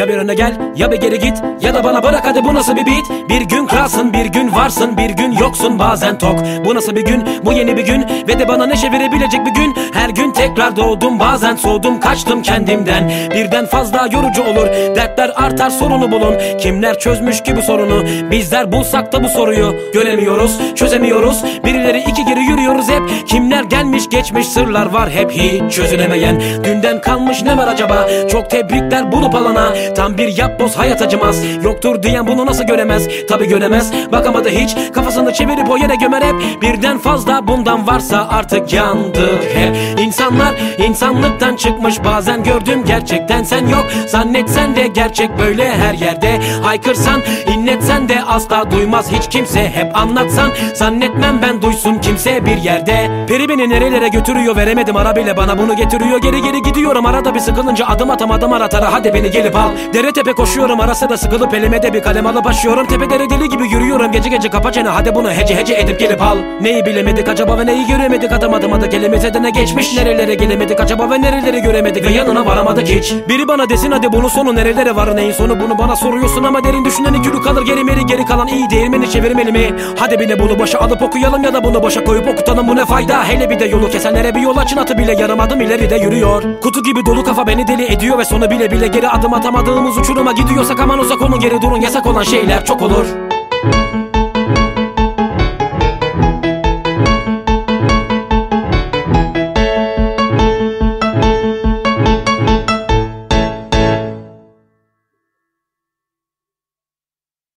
Ya bir öne gel ya bir geri git. Ya da bana bırak hadi bu nasıl bir beat? Bir gün kralsın bir gün varsın bir gün yoksun bazen tok. Bu nasıl bir gün? Bu yeni bir gün. Ve de bana neşe verebilecek bir gün. Her gün tekrar doğdum bazen soğudum kaçtım kendimden. Birden fazla yorucu olur Dertler artar sorunu bulun. Kimler çözmüş ki bu sorunu? Bizler bulsak da bu soruyu. Göremiyoruz çözemiyoruz. Birileri iki geri yürüyoruz hep. Kimler gelmiş geçmiş sırlar var hep hiç çözülemeyen. Dünden kalmış ne var acaba? Çok tebrikler bulup alana Tam bir yapboz hayat acımaz. Yoktur diyen bunu nasıl göremez? Tabi göremez. Bakamadı hiç. Kafasını çevirip o yere gömer hep. Birden fazla bundan varsa artık yandık hep İnsanlar insanlıktan çıkmış. Bazen gördüm gerçekten sen yok. Zannetsen de gerçek böyle her yerde. Haykırsan inletsen de asla duymaz. Hiç kimse Hep anlatsan. Zannetmem ben duysun kimse bir yerde. Peri beni nerelere götürüyor veremedim. Ara bile bana bunu getiriyor. Geri geri gidiyorum. Arada bir sıkılınca adım atamadım aratara. Hadi beni gelip al Dere tepe koşuyorum arası da sıkılıp elime de bir kalem alıp başlıyorum. Tepelere deli gibi yürüyorum gece gece kapa çene. Hadi bunu hece hece edip gelip al. Neyi bilemedik acaba ve neyi göremedik? Adım adım adı kelimize de ne geçmiş. Nerelere gelemedik acaba ve nereleri göremedik? Ve yanına varamadık hiç. Biri bana desin hadi bunun sonu nerelere var? Neyin sonu? Bunu bana soruyorsun ama derin düşünen iki kalır. Geri meri geri kalan iyi değirmeni çevirmeli mi? Hadi bile bunu boşa alıp okuyalım ya da bunu boşa koyup okutalım. Bu ne fayda? Hele bir de yolu kesenlere bir yol açın. Atı bile yarım adım ileride yürüyor. Kutu gibi dolu kafa beni deli ediyor ve sonu bile bile geri adım atamadığımız uçuruma gidiyorsak aman uzak olun geri durun. Yasak olan şeyler çok olur